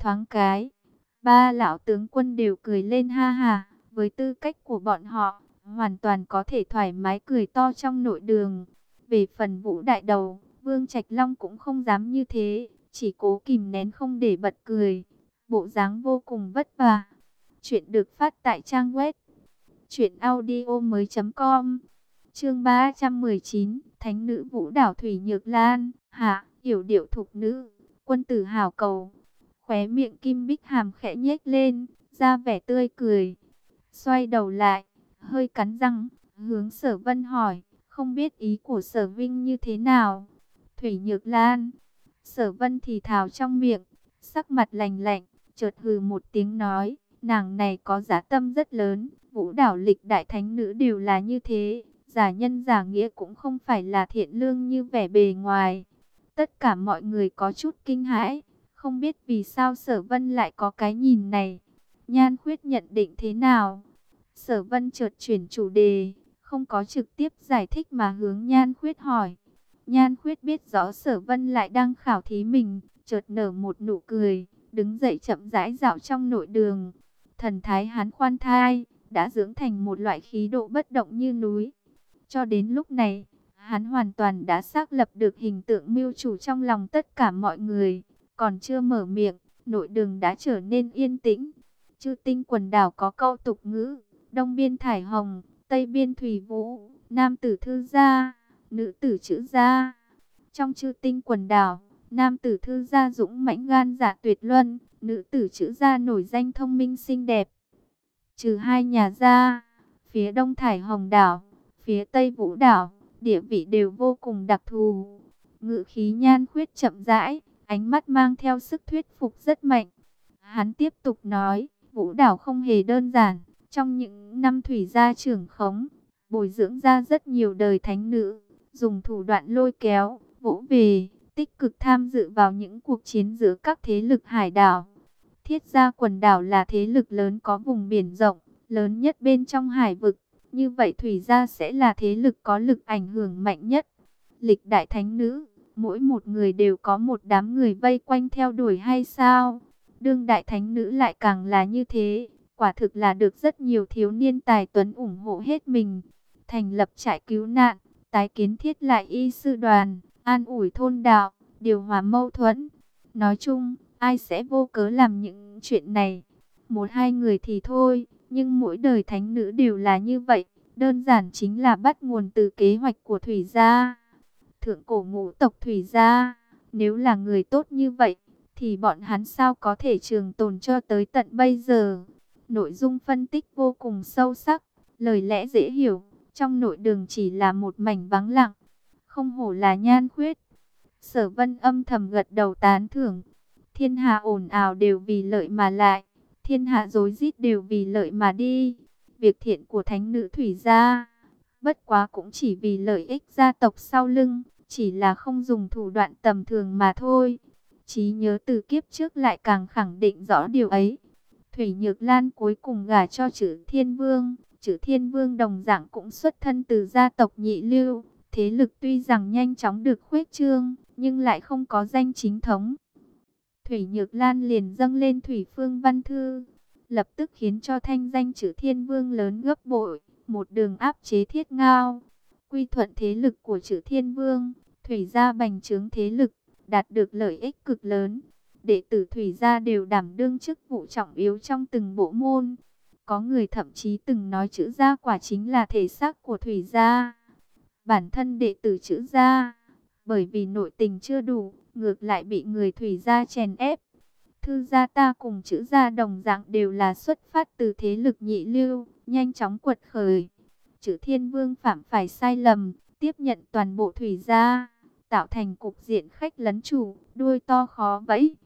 Thoáng cái, ba lão tướng quân đều cười lên ha ha, với tư cách của bọn họ, hoàn toàn có thể thoải mái cười to trong nội đường. Về phần vũ đại đầu, Vương Trạch Long cũng không dám như thế, chỉ cố kìm nén không để bật cười. Bộ dáng vô cùng vất vả. Chuyện được phát tại trang web truyệnaudiomoi.com. Chương 319, Thánh nữ Vũ đảo Thủy Nhược Lan, hạ, hiểu điệu thục nữ, quân tử hào cầu. Khóe miệng Kim Bích Hàm khẽ nhếch lên, ra vẻ tươi cười. Xoay đầu lại, hơi cắn răng, hướng Sở Vân hỏi, không biết ý của Sở Vinh như thế nào. Thủy Nhược Lan, Sở Vân thì thào trong miệng, sắc mặt lạnh lạnh, chợt hừ một tiếng nói, nàng này có giá tâm rất lớn, vũ đảo lịch đại thánh nữ đều là như thế, giả nhân giả nghĩa cũng không phải là thiện lương như vẻ bề ngoài. Tất cả mọi người có chút kinh hãi, không biết vì sao sở vân lại có cái nhìn này. Nhan khuyết nhận định thế nào? Sở vân chợt chuyển chủ đề, không có trực tiếp giải thích mà hướng nhan khuyết hỏi. Nhan khuyết biết rõ sở vân lại đang khảo thí mình, chợt nở một nụ cười, đứng dậy chậm rãi dạo trong nội đường. Thần thái hán khoan thai, đã dưỡng thành một loại khí độ bất động như núi. Cho đến lúc này, hắn hoàn toàn đã xác lập được hình tượng mưu chủ trong lòng tất cả mọi người. Còn chưa mở miệng, nội đường đã trở nên yên tĩnh. Chư tinh quần đảo có câu tục ngữ, đông biên thải hồng, tây biên thủy vũ, nam tử thư gia, nữ tử chữ gia. Trong chư tinh quần đảo, nam tử thư gia dũng mãnh gan dạ tuyệt luân, nữ tử chữ gia nổi danh thông minh xinh đẹp. Trừ hai nhà gia, phía đông thải hồng đảo, phía tây vũ đảo, địa vị đều vô cùng đặc thù. Ngự khí nhan khuyết chậm rãi, ánh mắt mang theo sức thuyết phục rất mạnh. Hắn tiếp tục nói, vũ đảo không hề đơn giản, trong những năm thủy gia trưởng khống, bồi dưỡng ra rất nhiều đời thánh nữ, dùng thủ đoạn lôi kéo, vỗ về, tích cực tham dự vào những cuộc chiến giữa các thế lực hải đảo. Thiết gia quần đảo là thế lực lớn có vùng biển rộng, lớn nhất bên trong hải vực. Như vậy thủy gia sẽ là thế lực có lực ảnh hưởng mạnh nhất. Lịch đại thánh nữ, mỗi một người đều có một đám người vây quanh theo đuổi hay sao? Đương đại thánh nữ lại càng là như thế, quả thực là được rất nhiều thiếu niên tài tuấn ủng hộ hết mình. Thành lập trại cứu nạn, tái kiến thiết lại y sư đoàn, an ủi thôn đạo, điều hòa mâu thuẫn. Nói chung, ai sẽ vô cớ làm những chuyện này? Một hai người thì thôi, nhưng mỗi đời thánh nữ đều là như vậy, đơn giản chính là bắt nguồn từ kế hoạch của Thủy gia. Thượng cổ ngũ tộc Thủy gia, nếu là người tốt như vậy, thì bọn hắn sao có thể trường tồn cho tới tận bây giờ? Nội dung phân tích vô cùng sâu sắc, lời lẽ dễ hiểu, trong nội đường chỉ là một mảnh vắng lặng, không hổ là nhan khuyết. Sở vân âm thầm gật đầu tán thưởng, thiên hạ ồn ào đều vì lợi mà lại, thiên hạ dối rít đều vì lợi mà đi. Việc thiện của thánh nữ thủy gia, bất quá cũng chỉ vì lợi ích gia tộc sau lưng, chỉ là không dùng thủ đoạn tầm thường mà thôi. Chí nhớ từ kiếp trước lại càng khẳng định rõ điều ấy. Thủy Nhược Lan cuối cùng gả cho chữ Thiên Vương, chữ Thiên Vương đồng dạng cũng xuất thân từ gia tộc nhị lưu. Thế lực tuy rằng nhanh chóng được khuếch trương, nhưng lại không có danh chính thống. Thủy Nhược Lan liền dâng lên Thủy Phương Văn Thư, lập tức khiến cho thanh danh chữ Thiên Vương lớn gấp bội, một đường áp chế thiết ngao. Quy thuận thế lực của chữ Thiên Vương, Thủy gia bành trướng thế lực, đạt được lợi ích cực lớn. Đệ tử Thủy gia đều đảm đương chức vụ trọng yếu trong từng bộ môn. Có người thậm chí từng nói chữ gia quả chính là thể xác của Thủy gia. Bản thân đệ tử chữ gia, bởi vì nội tình chưa đủ, ngược lại bị người Thủy gia chèn ép. Thư gia ta cùng chữ gia đồng dạng đều là xuất phát từ thế lực nhị lưu, nhanh chóng quật khởi. Chữ thiên vương phạm phải sai lầm, tiếp nhận toàn bộ thủy gia, tạo thành cục diện khách lấn chủ, đuôi to khó vẫy.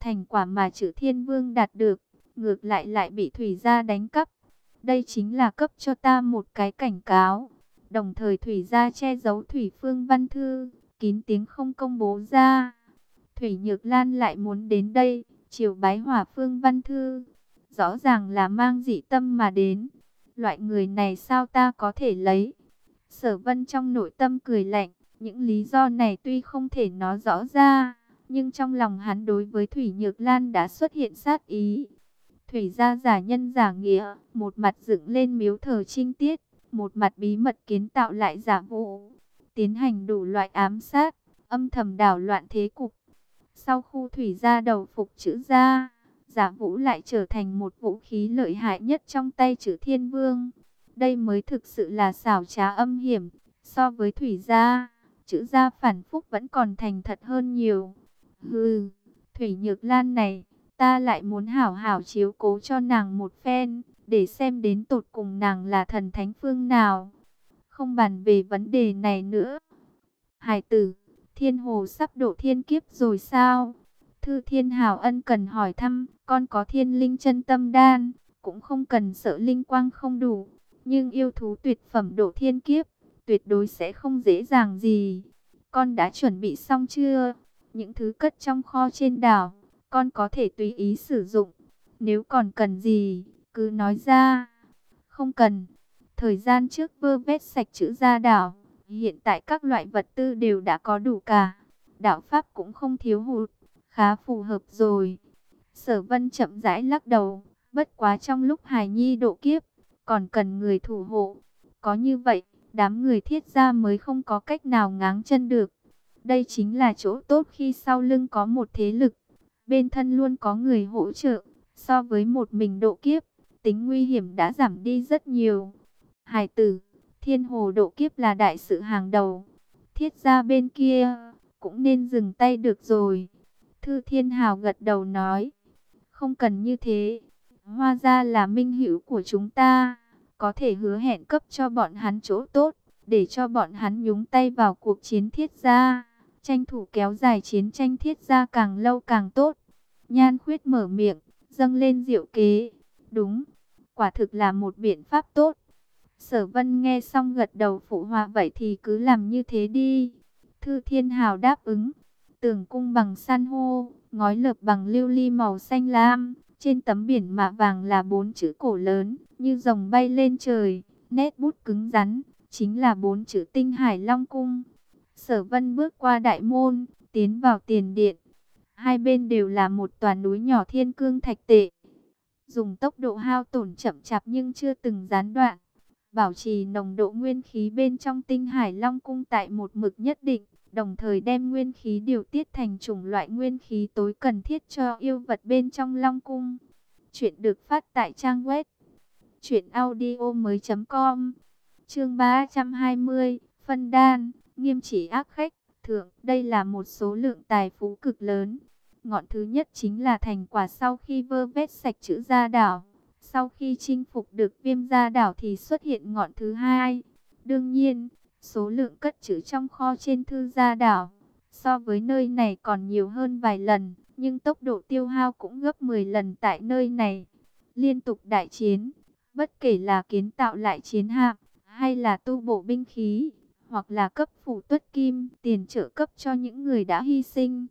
Thành quả mà chữ thiên vương đạt được, ngược lại lại bị thủy gia đánh cắp. Đây chính là cấp cho ta một cái cảnh cáo. Đồng thời thủy gia che giấu thủy phương văn thư, kín tiếng không công bố ra. Thủy Nhược Lan lại muốn đến đây, chiều bái hỏa phương văn thư. Rõ ràng là mang dị tâm mà đến. Loại người này sao ta có thể lấy? Sở vân trong nội tâm cười lạnh. Những lý do này tuy không thể nói rõ ra, nhưng trong lòng hắn đối với Thủy Nhược Lan đã xuất hiện sát ý. Thủy gia giả nhân giả nghĩa, một mặt dựng lên miếu thờ trinh tiết, một mặt bí mật kiến tạo lại giả vụ, tiến hành đủ loại ám sát, âm thầm đảo loạn thế cục. Sau khu thủy gia đầu phục chữ gia, giả vũ lại trở thành một vũ khí lợi hại nhất trong tay chữ thiên vương. Đây mới thực sự là xảo trá âm hiểm, so với thủy gia, chữ gia phản phúc vẫn còn thành thật hơn nhiều. Hừ, thủy nhược lan này, ta lại muốn hảo hảo chiếu cố cho nàng một phen, để xem đến tột cùng nàng là thần thánh phương nào. Không bàn về vấn đề này nữa. Hải tử, thiên hồ sắp độ thiên kiếp rồi sao? Thư thiên hào ân cần hỏi thăm, con có thiên linh chân tâm đan, cũng không cần sợ linh quang không đủ. Nhưng yêu thú tuyệt phẩm độ thiên kiếp, tuyệt đối sẽ không dễ dàng gì. Con đã chuẩn bị xong chưa? Những thứ cất trong kho trên đảo, con có thể tùy ý sử dụng. Nếu còn cần gì, cứ nói ra. Không cần. Thời gian trước vơ vét sạch chữ ra đảo. Hiện tại các loại vật tư đều đã có đủ cả. Đạo Pháp cũng không thiếu hụt. Khá phù hợp rồi. Sở vân chậm rãi lắc đầu. Bất quá trong lúc hài nhi độ kiếp. Còn cần người thủ hộ. Có như vậy, đám người thiết gia mới không có cách nào ngáng chân được. Đây chính là chỗ tốt khi sau lưng có một thế lực. Bên thân luôn có người hỗ trợ. So với một mình độ kiếp, tính nguy hiểm đã giảm đi rất nhiều. Hải tử, thiên hồ độ kiếp là đại sự hàng đầu. Thiết ra bên kia, cũng nên dừng tay được rồi. Thư thiên hào gật đầu nói, không cần như thế. Hoa ra là minh hữu của chúng ta, có thể hứa hẹn cấp cho bọn hắn chỗ tốt, để cho bọn hắn nhúng tay vào cuộc chiến thiết gia. Tranh thủ kéo dài chiến tranh thiết gia càng lâu càng tốt. Nhan khuyết mở miệng, dâng lên diệu kế. Đúng, quả thực là một biện pháp tốt. Sở vân nghe xong gật đầu phụ họa vậy thì cứ làm như thế đi. Thư Thiên Hào đáp ứng. Tường cung bằng san hô, ngói lợp bằng lưu ly màu xanh lam. Trên tấm biển mạ vàng là bốn chữ cổ lớn, như rồng bay lên trời, nét bút cứng rắn, chính là bốn chữ tinh hải long cung. Sở vân bước qua đại môn, tiến vào tiền điện. Hai bên đều là một tòa núi nhỏ thiên cương thạch tệ. Dùng tốc độ hao tổn chậm chạp nhưng chưa từng gián đoạn. Bảo trì nồng độ nguyên khí bên trong tinh hải long cung tại một mực nhất định. Đồng thời đem nguyên khí điều tiết thành chủng loại nguyên khí tối cần thiết cho yêu vật bên trong long cung. Chuyện được phát tại trang web. truyệnaudiomoi.com. Chương 320 Phân đan Nghiêm chỉ ác khách thượng, đây là một số lượng tài phú cực lớn. Ngọn thứ nhất chính là thành quả sau khi vơ vét sạch chữ gia đảo. Sau khi chinh phục được viêm gia đảo thì xuất hiện ngọn thứ hai. Đương nhiên, số lượng cất chữ trong kho trên thư gia đảo, so với nơi này còn nhiều hơn vài lần, nhưng tốc độ tiêu hao cũng gấp 10 lần tại nơi này. Liên tục đại chiến, bất kể là kiến tạo lại chiến hạm, hay là tu bổ binh khí, hoặc là cấp phủ tuất kim, tiền trợ cấp cho những người đã hy sinh,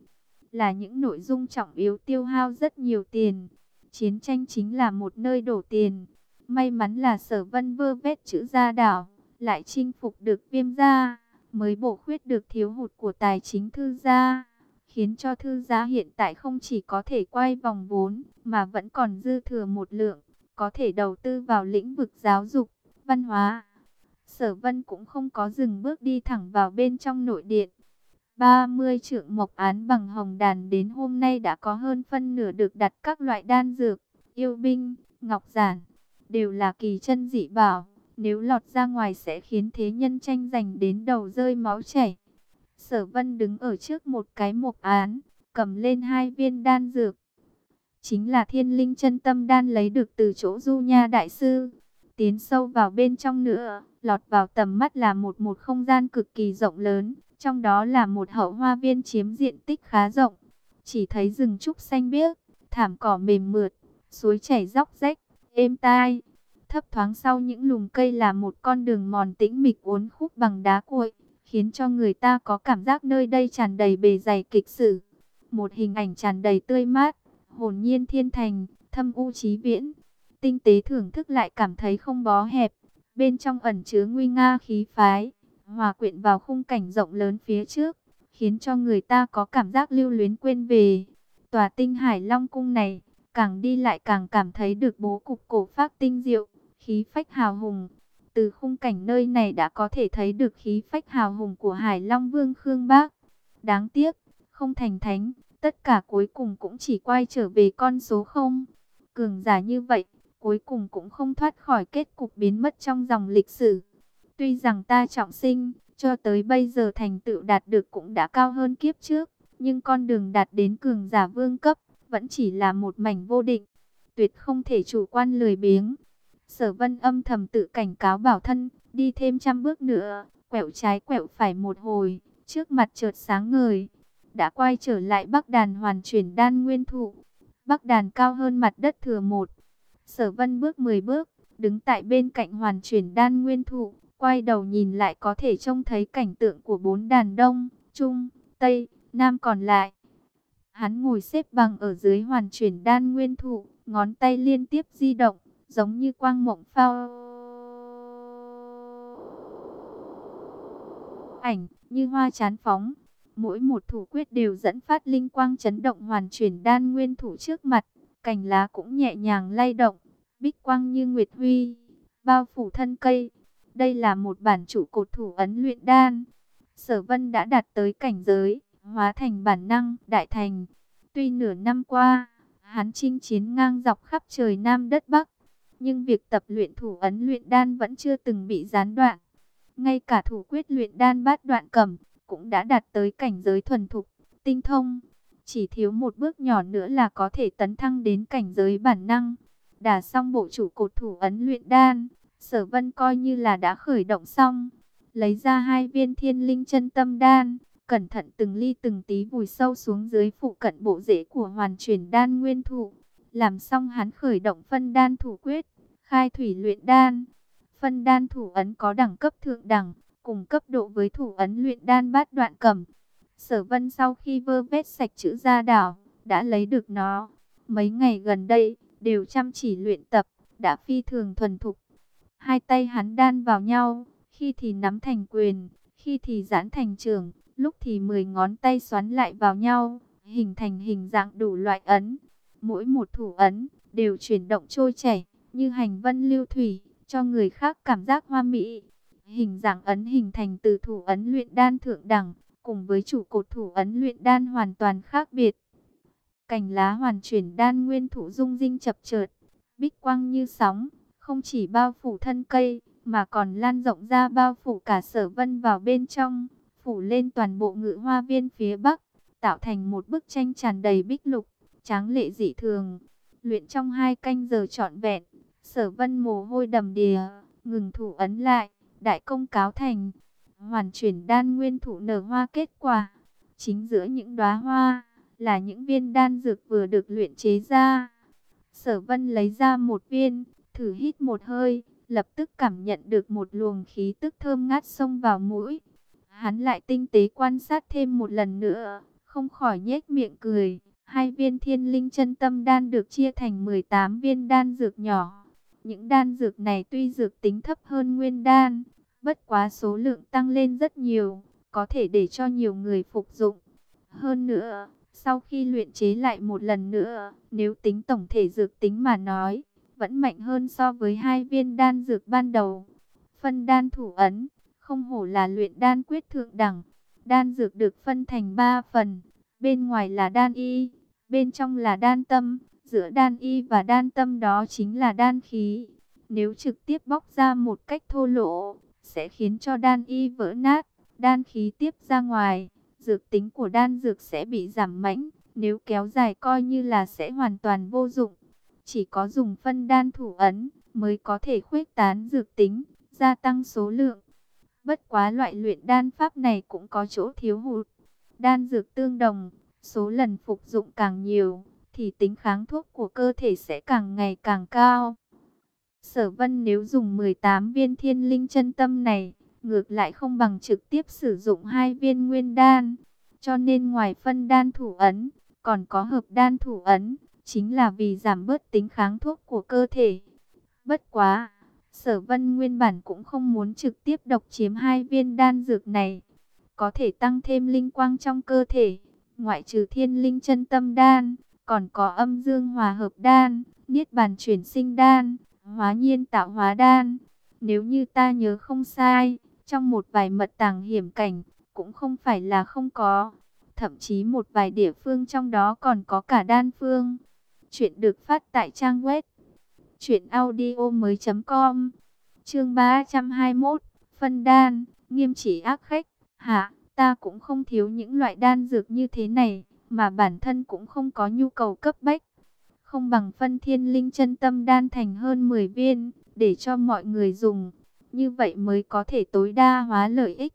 là những nội dung trọng yếu tiêu hao rất nhiều tiền. Chiến tranh chính là một nơi đổ tiền. May mắn là sở vân vơ vét chữ gia đảo, lại chinh phục được viêm gia, mới bổ khuyết được thiếu hụt của tài chính thư gia, khiến cho thư gia hiện tại không chỉ có thể quay vòng vốn, mà vẫn còn dư thừa một lượng, có thể đầu tư vào lĩnh vực giáo dục, văn hóa. Sở Vân cũng không có dừng bước đi thẳng vào bên trong nội điện. 30 trượng mộc án bằng hồng đàn đến hôm nay đã có hơn phân nửa được đặt các loại đan dược, yêu binh, ngọc giản, đều là kỳ chân dị bảo. Nếu lọt ra ngoài sẽ khiến thế nhân tranh giành đến đầu rơi máu chảy. Sở Vân đứng ở trước một cái mộc án, cầm lên hai viên đan dược. Chính là thiên linh chân tâm đan lấy được từ chỗ du nha đại sư. Tiến sâu vào bên trong nữa, lọt vào tầm mắt là một một không gian cực kỳ rộng lớn, trong đó là một hậu hoa viên chiếm diện tích khá rộng. Chỉ thấy rừng trúc xanh biếc, thảm cỏ mềm mượt, suối chảy róc rách, êm tai. Thấp thoáng sau những lùm cây là một con đường mòn tĩnh mịch uốn khúc bằng đá cuội, khiến cho người ta có cảm giác nơi đây tràn đầy bề dày kịch sử. Một hình ảnh tràn đầy tươi mát, hồn nhiên thiên thành, thâm u trí viễn. Tinh tế thưởng thức lại cảm thấy không bó hẹp, bên trong ẩn chứa nguy nga khí phái, hòa quyện vào khung cảnh rộng lớn phía trước, khiến cho người ta có cảm giác lưu luyến quên về. Tòa tinh Hải Long Cung này, càng đi lại càng cảm thấy được bố cục cổ phác tinh diệu, khí phách hào hùng. Từ khung cảnh nơi này đã có thể thấy được khí phách hào hùng của Hải Long Vương Khương Bác. Đáng tiếc, không thành thánh, tất cả cuối cùng cũng chỉ quay trở về con số không. Cường giả như vậy, cuối cùng cũng không thoát khỏi kết cục biến mất trong dòng lịch sử. Tuy rằng ta trọng sinh, cho tới bây giờ thành tựu đạt được cũng đã cao hơn kiếp trước, nhưng con đường đạt đến cường giả vương cấp, vẫn chỉ là một mảnh vô định, tuyệt không thể chủ quan lười biếng. Sở vân âm thầm tự cảnh cáo bảo thân, đi thêm trăm bước nữa, quẹo trái quẹo phải một hồi, trước mặt chợt sáng ngời. Đã quay trở lại Bắc Đàn hoàn chuyển đan nguyên thụ. Bắc Đàn cao hơn mặt đất thừa một. Sở vân bước 10 bước, đứng tại bên cạnh hoàn chuyển đan nguyên thụ, quay đầu nhìn lại có thể trông thấy cảnh tượng của bốn đàn đông, trung, tây, nam còn lại. Hắn ngồi xếp bằng ở dưới hoàn chuyển đan nguyên thụ, ngón tay liên tiếp di động, giống như quang mộng phao. Ảnh, như hoa chán phóng. Mỗi một thủ quyết đều dẫn phát linh quang chấn động hoàn chuyển đan nguyên thủ trước mặt. Cành lá cũng nhẹ nhàng lay động, bích quang như nguyệt huy, bao phủ thân cây. Đây là một bản chủ cột thủ ấn luyện đan. Sở vân đã đạt tới cảnh giới, hóa thành bản năng, đại thành. Tuy nửa năm qua, hắn chinh chiến ngang dọc khắp trời Nam đất Bắc, nhưng việc tập luyện thủ ấn luyện đan vẫn chưa từng bị gián đoạn. Ngay cả thủ quyết luyện đan bát đoạn cầm, cũng đã đạt tới cảnh giới thuần thục, tinh thông. Chỉ thiếu một bước nhỏ nữa là có thể tấn thăng đến cảnh giới bản năng. Đả xong bộ chủ cột thủ ấn luyện đan, sở vân coi như là đã khởi động xong. Lấy ra hai viên thiên linh chân tâm đan, cẩn thận từng ly từng tí vùi sâu xuống dưới phụ cận bộ rễ của hoàn truyền đan nguyên thụ. Làm xong hắn khởi động phân đan thủ quyết, khai thủy luyện đan. Phân đan thủ ấn có đẳng cấp thượng đẳng, cùng cấp độ với thủ ấn luyện đan bát đoạn cầm. Sở vân sau khi vơ vét sạch chữ gia đảo, đã lấy được nó. Mấy ngày gần đây, đều chăm chỉ luyện tập, đã phi thường thuần thục. Hai tay hắn đan vào nhau, khi thì nắm thành quyền, khi thì giãn thành trường, lúc thì mười ngón tay xoắn lại vào nhau, hình thành hình dạng đủ loại ấn. Mỗi một thủ ấn đều chuyển động trôi chảy, như hành vân lưu thủy, cho người khác cảm giác hoa mỹ. Hình dạng ấn hình thành từ thủ ấn luyện đan thượng đẳng, cùng với chủ cột thủ ấn luyện đan hoàn toàn khác biệt. Cành lá hoàn chuyển đan nguyên thủ dung dinh chập chợt, bích quang như sóng, không chỉ bao phủ thân cây, mà còn lan rộng ra bao phủ cả sở vân vào bên trong, phủ lên toàn bộ ngự hoa viên phía bắc, tạo thành một bức tranh tràn đầy bích lục, tráng lệ dị thường. Luyện trong hai canh giờ trọn vẹn, sở vân mồ hôi đầm đìa, ngừng thủ ấn lại, đại công cáo thành, hoàn chuyển đan nguyên thụ nở hoa kết quả. Chính giữa những đóa hoa, là những viên đan dược vừa được luyện chế ra. Sở vân lấy ra một viên, thử hít một hơi, lập tức cảm nhận được một luồng khí tức thơm ngát xông vào mũi. Hắn lại tinh tế quan sát thêm một lần nữa, không khỏi nhếch miệng cười. Hai viên thiên linh chân tâm đan được chia thành 18 viên đan dược nhỏ. Những đan dược này tuy dược tính thấp hơn nguyên đan, bất quá số lượng tăng lên rất nhiều, có thể để cho nhiều người phục dụng. Hơn nữa, sau khi luyện chế lại một lần nữa, nếu tính tổng thể dược tính mà nói, vẫn mạnh hơn so với hai viên đan dược ban đầu. Phân đan thủ ấn, không hổ là luyện đan quyết thượng đẳng. Đan dược được phân thành 3 phần, bên ngoài là đan y, bên trong là đan tâm, giữa đan y và đan tâm đó chính là đan khí. Nếu trực tiếp bóc ra một cách thô lỗ, sẽ khiến cho đan y vỡ nát, đan khí tiếp ra ngoài, dược tính của đan dược sẽ bị giảm mạnh. nếu kéo dài coi như là sẽ hoàn toàn vô dụng. Chỉ có dùng phân đan thủ ấn mới có thể khuếch tán dược tính, gia tăng số lượng. Bất quá loại luyện đan pháp này cũng có chỗ thiếu hụt. Đan dược tương đồng, số lần phục dụng càng nhiều, thì tính kháng thuốc của cơ thể sẽ càng ngày càng cao. Sở vân nếu dùng 18 viên thiên linh chân tâm này, ngược lại không bằng trực tiếp sử dụng hai viên nguyên đan. Cho nên ngoài phân đan thủ ấn, còn có hợp đan thủ ấn, chính là vì giảm bớt tính kháng thuốc của cơ thể. Bất quá, sở vân nguyên bản cũng không muốn trực tiếp độc chiếm hai viên đan dược này. có thể tăng thêm linh quang trong cơ thể. Ngoại trừ thiên linh chân tâm đan, còn có âm dương hòa hợp đan, niết bàn chuyển sinh đan, hóa nhiên tạo hóa đan. Nếu như ta nhớ không sai, trong một vài mật tàng hiểm cảnh, cũng không phải là không có. Thậm chí một vài địa phương trong đó còn có cả đan phương. Chuyện được phát tại trang web truyệnaudiomoi.com. Chương 321, phân đan, nghiêm chỉ ác khách. Hạ, ta cũng không thiếu những loại đan dược như thế này, mà bản thân cũng không có nhu cầu cấp bách. Không bằng phân thiên linh chân tâm đan thành hơn 10 viên, để cho mọi người dùng. Như vậy mới có thể tối đa hóa lợi ích.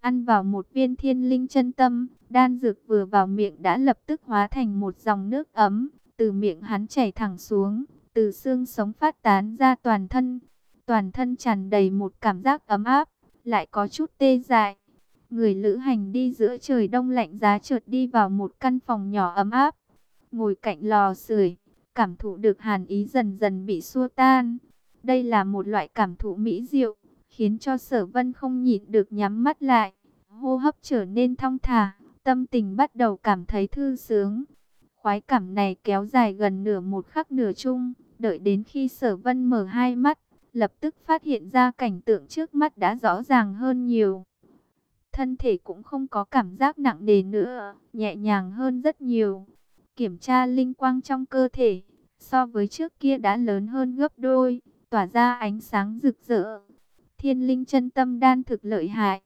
Ăn vào một viên thiên linh chân tâm, đan dược vừa vào miệng đã lập tức hóa thành một dòng nước ấm, từ miệng hắn chảy thẳng xuống, từ xương sống phát tán ra toàn thân. Toàn thân tràn đầy một cảm giác ấm áp, lại có chút tê dại. Người lữ hành đi giữa trời đông lạnh giá chợt đi vào một căn phòng nhỏ ấm áp, ngồi cạnh lò sưởi, cảm thụ được hàn ý dần dần bị xua tan. Đây là một loại cảm thụ mỹ diệu, khiến cho sở vân không nhịn được nhắm mắt lại, hô hấp trở nên thong thả, tâm tình bắt đầu cảm thấy thư sướng. Khoái cảm này kéo dài gần nửa một khắc nửa chung, đợi đến khi sở vân mở hai mắt, lập tức phát hiện ra cảnh tượng trước mắt đã rõ ràng hơn nhiều. Thân thể cũng không có cảm giác nặng nề nữa, nhẹ nhàng hơn rất nhiều. Kiểm tra linh quang trong cơ thể, so với trước kia đã lớn hơn gấp đôi, tỏa ra ánh sáng rực rỡ. Thiên linh chân tâm đan thực lợi hại.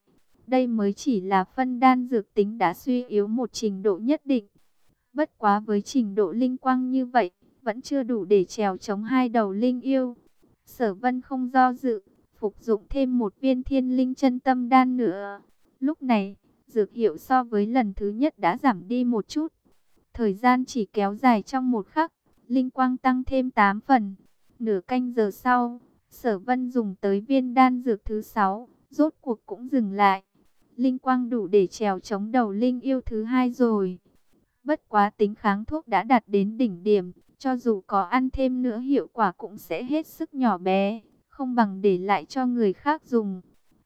Đây mới chỉ là phân đan dược tính đã suy yếu một trình độ nhất định. Bất quá với trình độ linh quang như vậy, vẫn chưa đủ để trèo chống hai đầu linh yêu. Sở vân không do dự, phục dụng thêm một viên thiên linh chân tâm đan nữa. Lúc này, dược hiệu so với lần thứ nhất đã giảm đi một chút. Thời gian chỉ kéo dài trong một khắc, linh quang tăng thêm 8 phần. Nửa canh giờ sau, sở vân dùng tới viên đan dược thứ 6, rốt cuộc cũng dừng lại. Linh quang đủ để trèo chống đầu linh yêu thứ hai rồi. Bất quá tính kháng thuốc đã đạt đến đỉnh điểm, cho dù có ăn thêm nữa hiệu quả cũng sẽ hết sức nhỏ bé, không bằng để lại cho người khác dùng.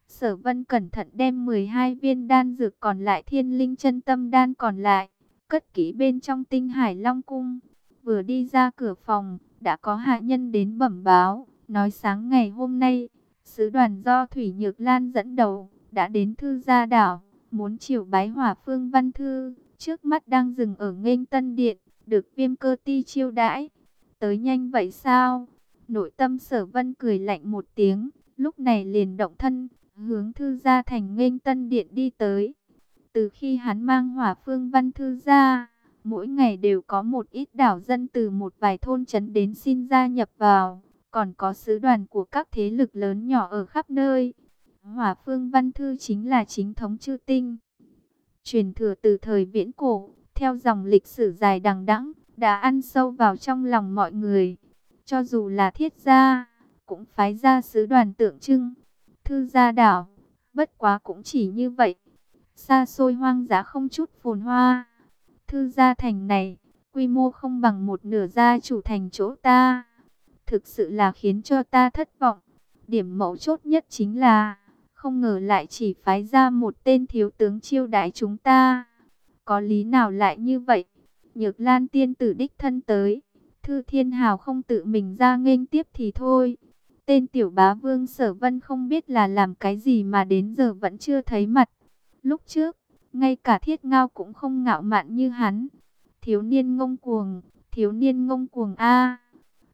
Sở Vân cẩn thận đem 12 viên đan dược còn lại thiên linh chân tâm đan còn lại, cất kỹ bên trong tinh hải long cung. Vừa đi ra cửa phòng, đã có hạ nhân đến bẩm báo, nói sáng ngày hôm nay, sứ đoàn do Thủy Nhược Lan dẫn đầu, đã đến thư gia đảo, muốn chiều bái hỏa phương văn thư, trước mắt đang dừng ở nghênh tân điện, được viêm cơ ti chiêu đãi. Tới nhanh vậy sao? Nội tâm sở vân cười lạnh một tiếng, lúc này liền động thân, hướng thư gia thành nghênh tân điện đi tới. Từ khi hắn mang hỏa phương văn thư ra, mỗi ngày đều có một ít đảo dân từ một vài thôn trấn đến xin gia nhập vào, còn có sứ đoàn của các thế lực lớn nhỏ ở khắp nơi. Hỏa phương văn thư chính là chính thống chư tinh. Truyền thừa từ thời viễn cổ, theo dòng lịch sử dài đằng đẵng, đã ăn sâu vào trong lòng mọi người. Cho dù là thiết gia, cũng phái ra sứ đoàn tượng trưng. Thư gia đảo, bất quá cũng chỉ như vậy. Xa xôi hoang dã không chút phồn hoa. Thư gia thành này, quy mô không bằng một nửa gia chủ thành chỗ ta. Thực sự là khiến cho ta thất vọng. Điểm mấu chốt nhất chính là, không ngờ lại chỉ phái ra một tên thiếu tướng chiêu đãi chúng ta. Có lý nào lại như vậy? Nhược Lan tiên tử đích thân tới. Thư Thiên Hào không tự mình ra nghênh tiếp thì thôi. Tên tiểu bá vương sở vân không biết là làm cái gì mà đến giờ vẫn chưa thấy mặt. Lúc trước, ngay cả thiết ngao cũng không ngạo mạn như hắn. Thiếu niên ngông cuồng, thiếu niên ngông cuồng A.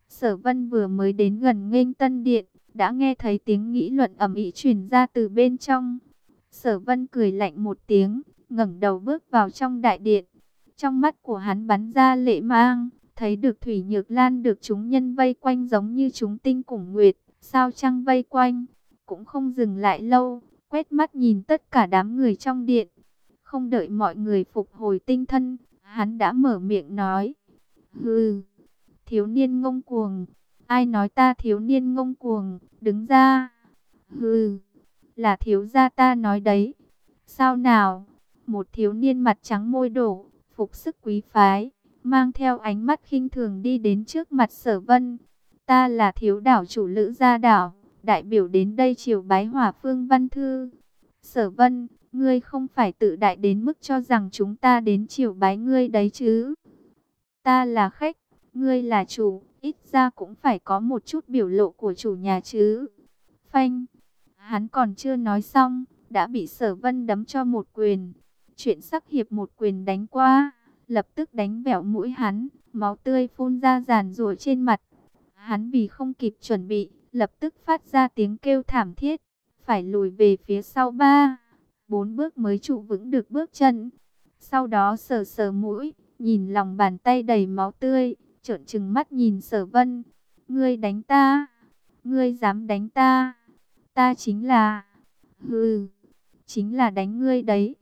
Sở vân vừa mới đến gần nghênh tân điện, đã nghe thấy tiếng nghĩ luận ầm ĩ truyền ra từ bên trong. Sở vân cười lạnh một tiếng, ngẩng đầu bước vào trong đại điện. Trong mắt của hắn bắn ra lệ mang, thấy được Thủy Nhược Lan được chúng nhân vây quanh giống như chúng tinh cùng nguyệt, sao trăng vây quanh, cũng không dừng lại lâu, quét mắt nhìn tất cả đám người trong điện. Không đợi mọi người phục hồi tinh thần, hắn đã mở miệng nói. Hừ, thiếu niên ngông cuồng, ai nói ta thiếu niên ngông cuồng, đứng ra. Hừ, là thiếu gia ta nói đấy. Sao nào? Một thiếu niên mặt trắng môi đổ, phục sức quý phái, mang theo ánh mắt khinh thường đi đến trước mặt sở vân. Ta là thiếu đảo chủ lữ gia đảo, đại biểu đến đây triều bái hỏa phương văn thư. Sở vân, Ngươi không phải tự đại đến mức cho rằng chúng ta đến chiều bái ngươi đấy chứ. Ta là khách, ngươi là chủ, ít ra cũng phải có một chút biểu lộ của chủ nhà chứ. Phanh, hắn còn chưa nói xong, đã bị sở vân đấm cho một quyền. Chuyện sắc hiệp một quyền đánh qua, lập tức đánh bẻo mũi hắn, máu tươi phun ra giàn rủa trên mặt. Hắn vì không kịp chuẩn bị, lập tức phát ra tiếng kêu thảm thiết, phải lùi về phía sau ba, bốn bước mới trụ vững được bước chân. Sau đó sờ sờ mũi, nhìn lòng bàn tay đầy máu tươi, trợn trừng mắt nhìn sở vân. Ngươi đánh ta, ngươi dám đánh ta, ta chính là, hừ, chính là đánh ngươi đấy.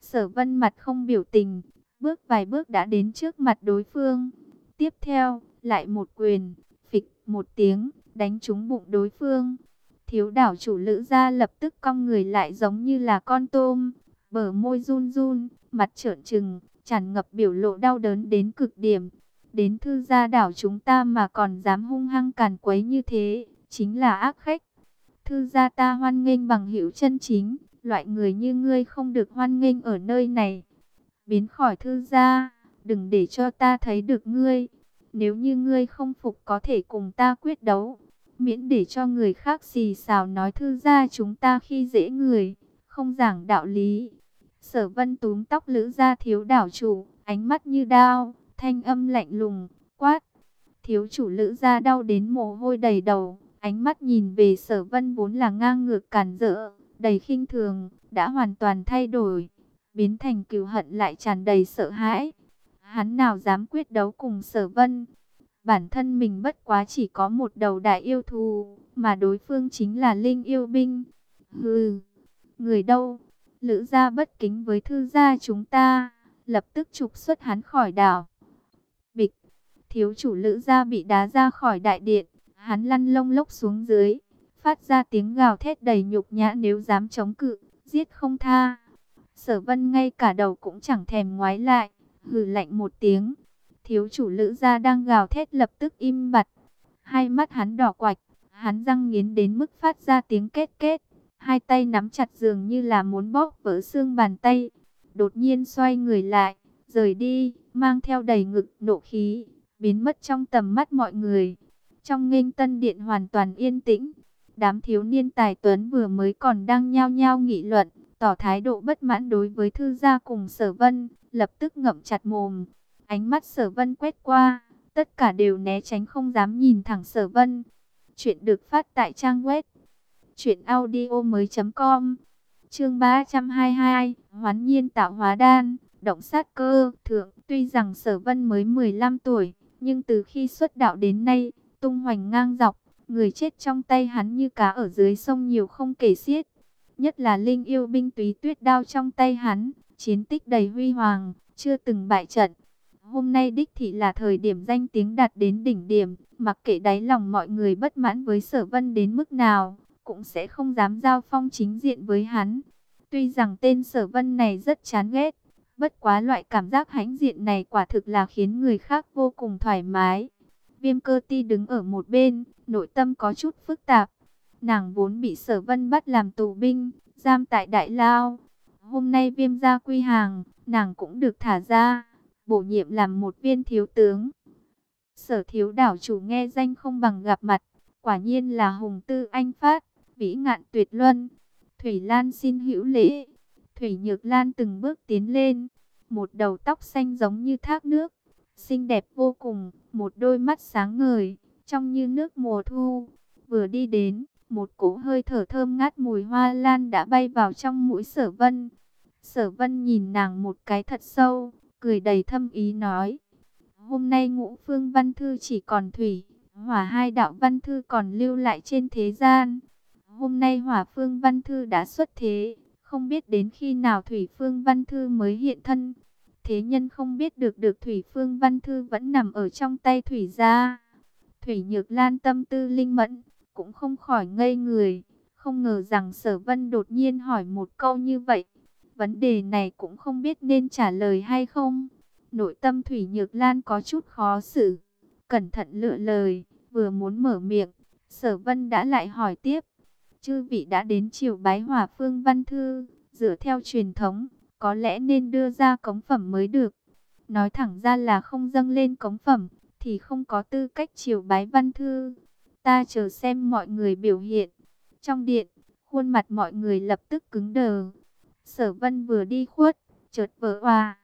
Sở vân mặt không biểu tình, bước vài bước đã đến trước mặt đối phương. Tiếp theo, lại một quyền, phịch một tiếng, đánh trúng bụng đối phương. Thiếu đảo chủ lữ ra lập tức cong người lại giống như là con tôm, bờ môi run run, mặt trợn trừng, tràn ngập biểu lộ đau đớn đến cực điểm. Đến thư gia đảo chúng ta mà còn dám hung hăng càn quấy như thế, chính là ác khách. Thư gia ta hoan nghênh bằng hữu chân chính, loại người như ngươi không được hoan nghênh ở nơi này. Biến khỏi thư gia, đừng để cho ta thấy được ngươi. Nếu như ngươi không phục có thể cùng ta quyết đấu, miễn để cho người khác xì xào nói thư gia chúng ta khi dễ người, không giảng đạo lý. Sở vân túm tóc lữ gia thiếu đảo chủ, ánh mắt như đao, thanh âm lạnh lùng, quát. Thiếu chủ lữ gia đau đến mồ hôi đầy đầu, ánh mắt nhìn về sở vân vốn là ngang ngược cản rỡ, đầy khinh thường, đã hoàn toàn thay đổi, biến thành cừu hận lại tràn đầy sợ hãi. Hắn nào dám quyết đấu cùng sở vân, bản thân mình bất quá chỉ có một đầu đại yêu thù, mà đối phương chính là linh yêu binh. Hừ, người đâu? Lữ gia bất kính với thư gia chúng ta, lập tức trục xuất hắn khỏi đảo. Thiếu chủ lữ gia bị đá ra khỏi đại điện, hắn lăn lông lốc xuống dưới, phát ra tiếng gào thét đầy nhục nhã nếu dám chống cự, giết không tha. Sở vân ngay cả đầu cũng chẳng thèm ngoái lại, hừ lạnh một tiếng. Thiếu chủ lữ gia đang gào thét lập tức im bặt. Hai mắt hắn đỏ quạch, hắn răng nghiến đến mức phát ra tiếng két két Hai tay nắm chặt dường như là muốn bóp vỡ xương bàn tay. Đột nhiên xoay người lại, rời đi, mang theo đầy ngực nộ khí, biến mất trong tầm mắt mọi người. Trong nghênh tân điện hoàn toàn yên tĩnh, đám thiếu niên tài tuấn vừa mới còn đang nhao nhao nghị luận, tỏ thái độ bất mãn đối với thư gia cùng sở vân, lập tức ngậm chặt mồm. Ánh mắt sở vân quét qua, tất cả đều né tránh không dám nhìn thẳng sở vân. Chuyện được phát tại trang web truyện audio mới com Chương 322 Hoán nhiên tạo hóa đan Động sát cơ Thượng Tuy rằng sở vân mới 15 tuổi nhưng từ khi xuất đạo đến nay Tung hoành ngang dọc Người chết trong tay hắn như cá ở dưới sông nhiều không kể xiết Nhất là linh yêu binh túy tuyết đao trong tay hắn Chiến tích đầy huy hoàng Chưa từng bại trận Hôm nay đích thị là thời điểm danh tiếng đạt đến đỉnh điểm, mặc kệ đáy lòng mọi người bất mãn với sở vân đến mức nào, cũng sẽ không dám giao phong chính diện với hắn. Tuy rằng tên sở vân này rất chán ghét, bất quá loại cảm giác hãnh diện này quả thực là khiến người khác vô cùng thoải mái. Viêm cơ ti đứng ở một bên, nội tâm có chút phức tạp. Nàng vốn bị sở vân bắt làm tù binh, giam tại Đại Lao. Hôm nay viêm gia quy hàng, nàng cũng được thả ra, bổ nhiệm làm một viên thiếu tướng. Sở thiếu đảo chủ nghe danh không bằng gặp mặt, quả nhiên là hùng tư anh phát vĩ ngạn tuyệt luân. Thủy Lan xin hữu lễ. Thủy Nhược Lan từng bước tiến lên, một đầu tóc xanh giống như thác nước, xinh đẹp vô cùng, một đôi mắt sáng ngời, trong như nước mùa thu. Vừa đi đến, một cỗ hơi thở thơm ngát mùi hoa lan đã bay vào trong mũi sở vân. Sở vân nhìn nàng một cái thật sâu, cười đầy thâm ý nói. Hôm nay ngũ phương văn thư chỉ còn thủy, hỏa hai đạo văn thư còn lưu lại trên thế gian. Hôm nay Hỏa Phương Văn Thư đã xuất thế, không biết đến khi nào Thủy Phương Văn Thư mới hiện thân. Thế nhân không biết được được Thủy Phương Văn Thư vẫn nằm ở trong tay Thủy gia. Thủy Nhược Lan tâm tư linh mẫn, cũng không khỏi ngây người. Không ngờ rằng Sở Vân đột nhiên hỏi một câu như vậy. Vấn đề này cũng không biết nên trả lời hay không. Nội tâm Thủy Nhược Lan có chút khó xử. Cẩn thận lựa lời, vừa muốn mở miệng. Sở Vân đã lại hỏi tiếp chư vị đã đến triều bái hòa phương văn thư, Dựa theo truyền thống, có lẽ nên đưa ra cống phẩm mới được. Nói thẳng ra là không dâng lên cống phẩm, thì không có tư cách triều bái văn thư. Ta chờ xem mọi người biểu hiện. Trong điện, khuôn mặt mọi người lập tức cứng đờ. Sở vân vừa đi khuất, chợt vỡ hòa.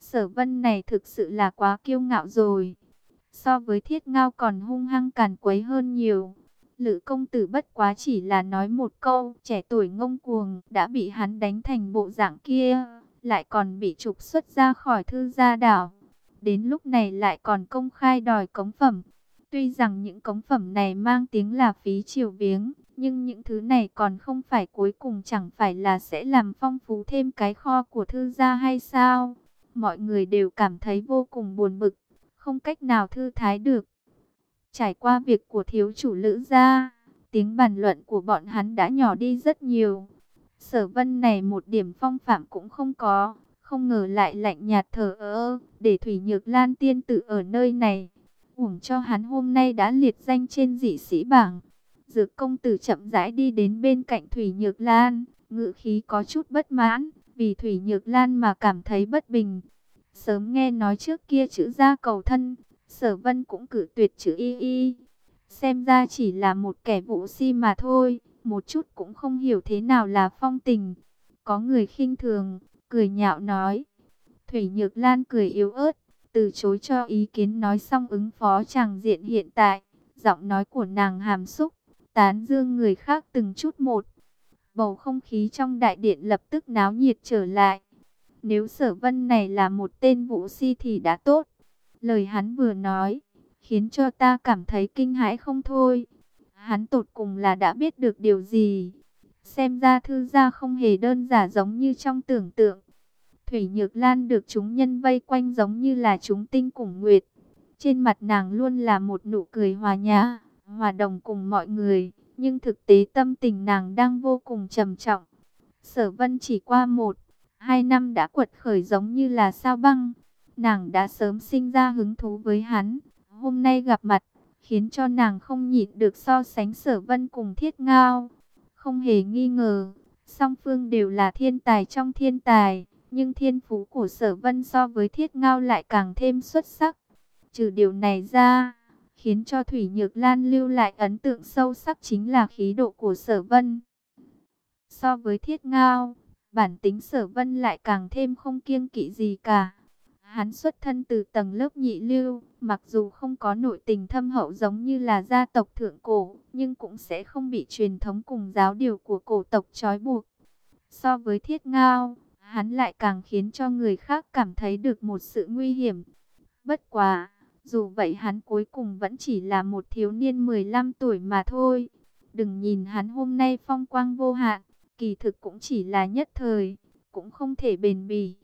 Sở vân này thực sự là quá kiêu ngạo rồi. So với thiết ngao còn hung hăng càn quấy hơn nhiều. Lữ công tử bất quá chỉ là nói một câu, trẻ tuổi ngông cuồng, đã bị hắn đánh thành bộ dạng kia, lại còn bị trục xuất ra khỏi thư gia đảo. Đến lúc này lại còn công khai đòi cống phẩm. Tuy rằng những cống phẩm này mang tiếng là phí triều viếng, nhưng những thứ này còn không phải cuối cùng chẳng phải là sẽ làm phong phú thêm cái kho của thư gia hay sao? Mọi người đều cảm thấy vô cùng buồn bực, không cách nào thư thái được. Trải qua việc của thiếu chủ lữ gia, tiếng bàn luận của bọn hắn đã nhỏ đi rất nhiều. Sở vân này một điểm phong phạm cũng không có, không ngờ lại lạnh nhạt thờ ơ, để Thủy Nhược Lan tiên tử ở nơi này. Uổng cho hắn hôm nay đã liệt danh trên dị sĩ bảng. Dược công tử chậm rãi đi đến bên cạnh Thủy Nhược Lan, ngự khí có chút bất mãn, vì Thủy Nhược Lan mà cảm thấy bất bình. Sớm nghe nói trước kia chữ gia cầu thân, sở vân cũng cử tuyệt chữ y y. Xem ra chỉ là một kẻ vũ si mà thôi, một chút cũng không hiểu thế nào là phong tình. Có người khinh thường, cười nhạo nói. Thủy Nhược Lan cười yếu ớt, từ chối cho ý kiến nói xong ứng phó chàng diện hiện tại. Giọng nói của nàng hàm xúc, tán dương người khác từng chút một. Bầu không khí trong đại điện lập tức náo nhiệt trở lại. Nếu sở vân này là một tên vũ si thì đã tốt. Lời hắn vừa nói, khiến cho ta cảm thấy kinh hãi không thôi. Hắn tột cùng là đã biết được điều gì. Xem ra thư gia không hề đơn giản giống như trong tưởng tượng. Thủy Nhược Lan được chúng nhân vây quanh giống như là chúng tinh cùng nguyệt. Trên mặt nàng luôn là một nụ cười hòa nhã, hòa đồng cùng mọi người. Nhưng thực tế tâm tình nàng đang vô cùng trầm trọng. Sở vân chỉ qua một, hai năm đã quật khởi giống như là sao băng. Nàng đã sớm sinh ra hứng thú với hắn. Hôm nay gặp mặt, khiến cho nàng không nhịn được so sánh sở vân cùng thiết ngao. Không hề nghi ngờ, song phương đều là thiên tài trong thiên tài, nhưng thiên phú của sở vân so với thiết ngao lại càng thêm xuất sắc. Trừ điều này ra, khiến cho Thủy Nhược Lan lưu lại ấn tượng sâu sắc chính là khí độ của sở vân. So với thiết ngao, bản tính sở vân lại càng thêm không kiêng kỵ gì cả. Hắn xuất thân từ tầng lớp nhị lưu, mặc dù không có nội tình thâm hậu giống như là gia tộc thượng cổ, nhưng cũng sẽ không bị truyền thống cùng giáo điều của cổ tộc trói buộc. So với thiết ngao, hắn lại càng khiến cho người khác cảm thấy được một sự nguy hiểm. Bất quá, dù vậy hắn cuối cùng vẫn chỉ là một thiếu niên 15 tuổi mà thôi. Đừng nhìn hắn hôm nay phong quang vô hạn, kỳ thực cũng chỉ là nhất thời, cũng không thể bền bỉ.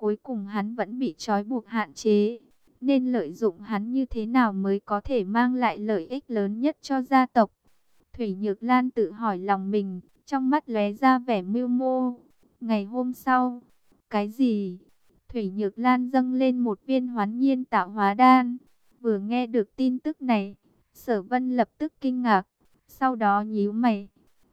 Cuối cùng hắn vẫn bị trói buộc hạn chế. Nên lợi dụng hắn như thế nào mới có thể mang lại lợi ích lớn nhất cho gia tộc. Thủy Nhược Lan tự hỏi lòng mình, trong mắt lóe ra vẻ mưu mô. Ngày hôm sau, cái gì? Thủy Nhược Lan dâng lên một viên hoán nhiên tạo hóa đan. Vừa nghe được tin tức này, sở vân lập tức kinh ngạc, sau đó nhíu mày.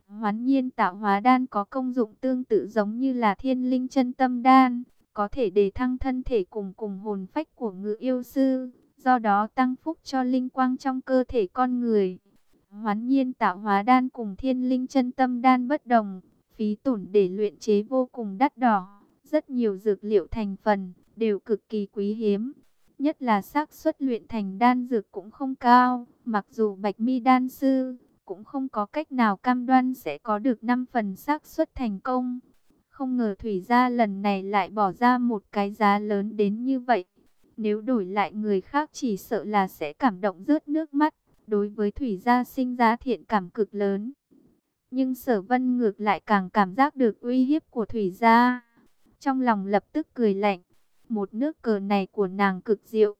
Hoán nhiên tạo hóa đan có công dụng tương tự giống như là thiên linh chân tâm đan, có thể đề thăng thân thể cùng cùng hồn phách của ngự yêu sư, do đó tăng phúc cho linh quang trong cơ thể con người. Hoán nhiên tạo hóa đan cùng thiên linh chân tâm đan bất đồng, phí tổn để luyện chế vô cùng đắt đỏ, rất nhiều dược liệu thành phần đều cực kỳ quý hiếm. Nhất là xác suất luyện thành đan dược cũng không cao, mặc dù Bạch Mi đan sư cũng không có cách nào cam đoan sẽ có được 5 phần xác suất thành công. Không ngờ Thủy gia lần này lại bỏ ra một cái giá lớn đến như vậy. Nếu đổi lại người khác chỉ sợ là sẽ cảm động rớt nước mắt. Đối với Thủy gia sinh ra thiện cảm cực lớn. Nhưng sở vân ngược lại càng cảm giác được uy hiếp của Thủy gia. Trong lòng lập tức cười lạnh. Một nước cờ này của nàng cực diệu.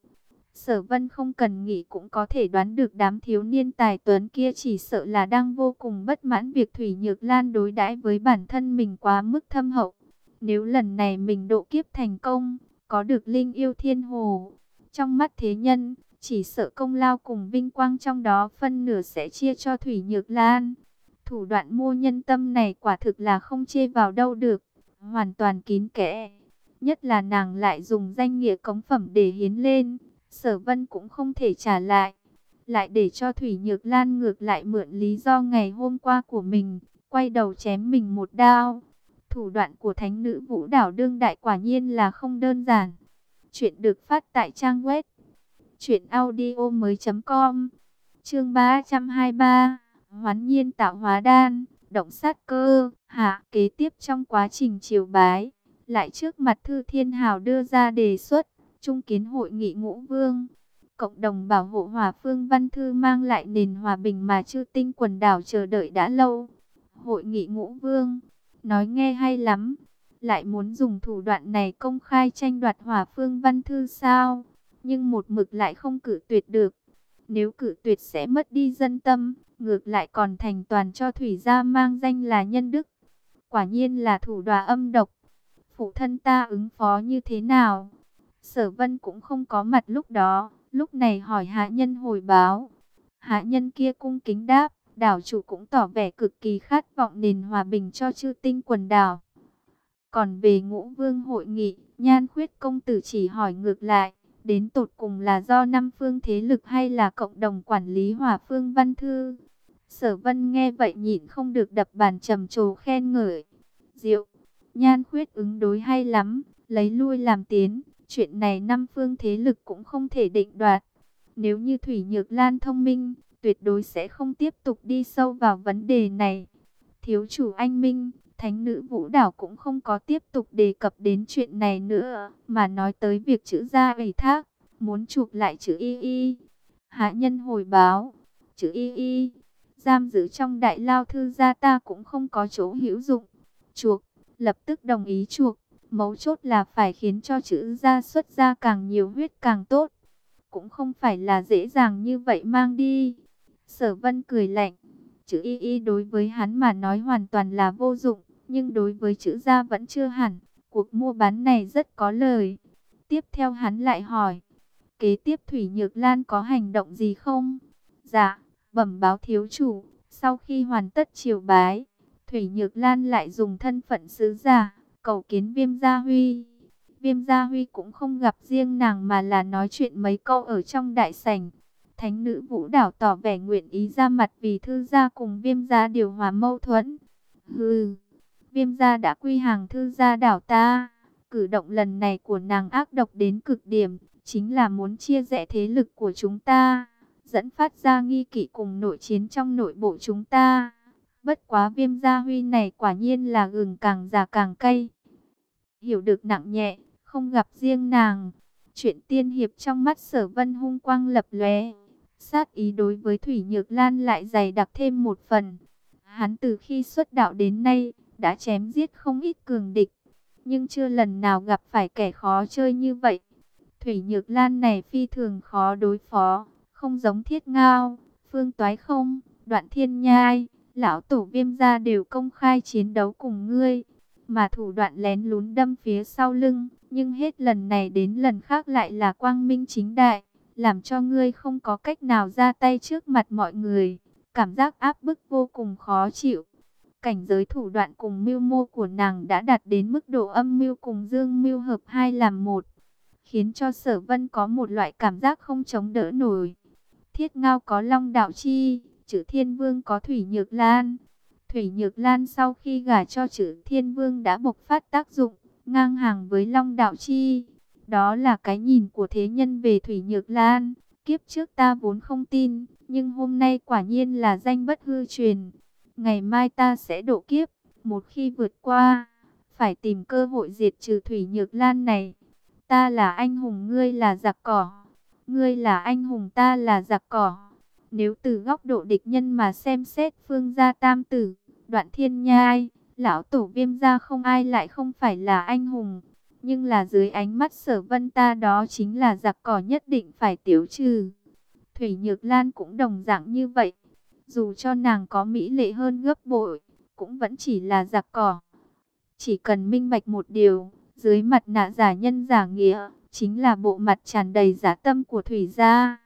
Sở vân không cần nghĩ cũng có thể đoán được đám thiếu niên tài tuấn kia chỉ sợ là đang vô cùng bất mãn việc Thủy Nhược Lan đối đãi với bản thân mình quá mức thâm hậu. Nếu lần này mình độ kiếp thành công, có được linh yêu thiên hồ, trong mắt thế nhân, chỉ sợ công lao cùng vinh quang trong đó phân nửa sẽ chia cho Thủy Nhược Lan. Thủ đoạn mua nhân tâm này quả thực là không chê vào đâu được, hoàn toàn kín kẽ. Nhất là nàng lại dùng danh nghĩa cống phẩm để hiến lên, sở vân cũng không thể trả lại. Lại để cho Thủy Nhược Lan ngược lại mượn lý do ngày hôm qua của mình, quay đầu chém mình một đao. Thủ đoạn của thánh nữ vũ đảo đương đại quả nhiên là không đơn giản. Chuyện được phát tại trang web audio mới com Chương 323 Hoán nhiên tạo hóa đan, động sát cơ, hạ kế tiếp trong quá trình triều bái, lại trước mặt Thư Thiên Hào đưa ra đề xuất, chung kiến hội nghị ngũ vương. Cộng đồng bảo hộ hòa phương văn thư mang lại nền hòa bình mà chư tinh quần đảo chờ đợi đã lâu. Hội nghị ngũ vương, nói nghe hay lắm, lại muốn dùng thủ đoạn này công khai tranh đoạt hòa phương văn thư sao? Nhưng một mực lại không cử tuyệt được. Nếu cử tuyệt sẽ mất đi dân tâm, ngược lại còn thành toàn cho thủy gia mang danh là nhân đức. Quả nhiên là thủ đoạn âm độc. Phụ thân ta ứng phó như thế nào? Sở vân cũng không có mặt lúc đó, lúc này hỏi hạ nhân hồi báo. Hạ nhân kia cung kính đáp, đảo chủ cũng tỏ vẻ cực kỳ khát vọng nền hòa bình cho chư tinh quần đảo. Còn về ngũ vương hội nghị, nhan khuyết công tử chỉ hỏi ngược lại, đến tột cùng là do năm phương thế lực hay là cộng đồng quản lý hỏa phương văn thư. Sở vân nghe vậy nhịn không được đập bàn trầm trồ khen ngợi. Diệu, nhan khuyết ứng đối hay lắm, lấy lui làm tiến, chuyện này năm phương thế lực cũng không thể định đoạt. Nếu như Thủy Nhược Lan thông minh, tuyệt đối sẽ không tiếp tục đi sâu vào vấn đề này. Thiếu chủ anh Minh, Thánh nữ Vũ Đảo cũng không có tiếp tục đề cập đến chuyện này nữa, mà nói tới việc chữ gia ủy thác, muốn chụp lại chữ y y. Hạ nhân hồi báo, chữ y y, giam giữ trong đại lao thư gia ta cũng không có chỗ hữu dụng. Chuộc, lập tức đồng ý chuộc, mấu chốt là phải khiến cho chữ gia xuất ra càng nhiều huyết càng tốt. Cũng không phải là dễ dàng như vậy mang đi. Sở vân cười lạnh, chữ y y đối với hắn mà nói hoàn toàn là vô dụng nhưng đối với chữ gia vẫn chưa hẳn, cuộc mua bán này rất có lời. Tiếp theo hắn lại hỏi, kế tiếp Thủy Nhược Lan có hành động gì không? Dạ, bẩm báo thiếu chủ, sau khi hoàn tất triều bái, Thủy Nhược Lan lại dùng thân phận sứ giả, cầu kiến viêm gia huy. Viêm gia huy cũng không gặp riêng nàng mà là nói chuyện mấy câu ở trong đại sảnh. Thánh nữ vũ đảo tỏ vẻ nguyện ý ra mặt vì thư gia cùng viêm gia điều hòa mâu thuẫn. Hừ viêm gia đã quy hàng thư gia đảo ta. Cử động lần này của nàng ác độc đến cực điểm, chính là muốn chia rẽ thế lực của chúng ta, dẫn phát ra nghi kỵ cùng nội chiến trong nội bộ chúng ta. Bất quá viêm gia huy này quả nhiên là gừng càng già càng cay. Hiểu được nặng nhẹ, không gặp riêng nàng. Chuyện tiên hiệp trong mắt sở vân hung quang lập lóe. Sát ý đối với Thủy Nhược Lan lại dày đặc thêm một phần. Hắn từ khi xuất đạo đến nay, đã chém giết không ít cường địch, nhưng chưa lần nào gặp phải kẻ khó chơi như vậy. Thủy Nhược Lan này phi thường khó đối phó, không giống thiết ngao, phương toái không, đoạn thiên nhai, lão tổ viêm gia đều công khai chiến đấu cùng ngươi, mà thủ đoạn lén lún đâm phía sau lưng, nhưng hết lần này đến lần khác lại là quang minh chính đại, làm cho ngươi không có cách nào ra tay trước mặt mọi người, cảm giác áp bức vô cùng khó chịu. Cảnh giới thủ đoạn cùng mưu mô của nàng đã đạt đến mức độ âm mưu cùng dương mưu hợp hai làm một, khiến cho sở vân có một loại cảm giác không chống đỡ nổi. Thiết ngao có long đạo chi, chữ thiên vương có thủy nhược lan. Thủy nhược lan sau khi gả cho chữ thiên vương đã bộc phát tác dụng, ngang hàng với long đạo chi. Đó là cái nhìn của thế nhân về thủy nhược lan. Kiếp trước ta vốn không tin, nhưng hôm nay quả nhiên là danh bất hư truyền. Ngày mai ta sẽ độ kiếp, một khi vượt qua, phải tìm cơ hội diệt trừ Thủy Nhược Lan này. Ta là anh hùng, ngươi là giặc cỏ. Ngươi là anh hùng, ta là giặc cỏ. Nếu từ góc độ địch nhân mà xem xét phương gia tam tử, đoạn thiên nhai, lão tổ viêm gia không ai lại không phải là anh hùng. Nhưng là dưới ánh mắt sở vân ta đó chính là giặc cỏ nhất định phải tiểu trừ. Thủy Nhược Lan cũng đồng dạng như vậy. Dù cho nàng có mỹ lệ hơn gấp bội, cũng vẫn chỉ là giặc cỏ. Chỉ cần minh bạch một điều, dưới mặt nạ giả nhân giả nghĩa, chính là bộ mặt tràn đầy giả tâm của Thủy gia.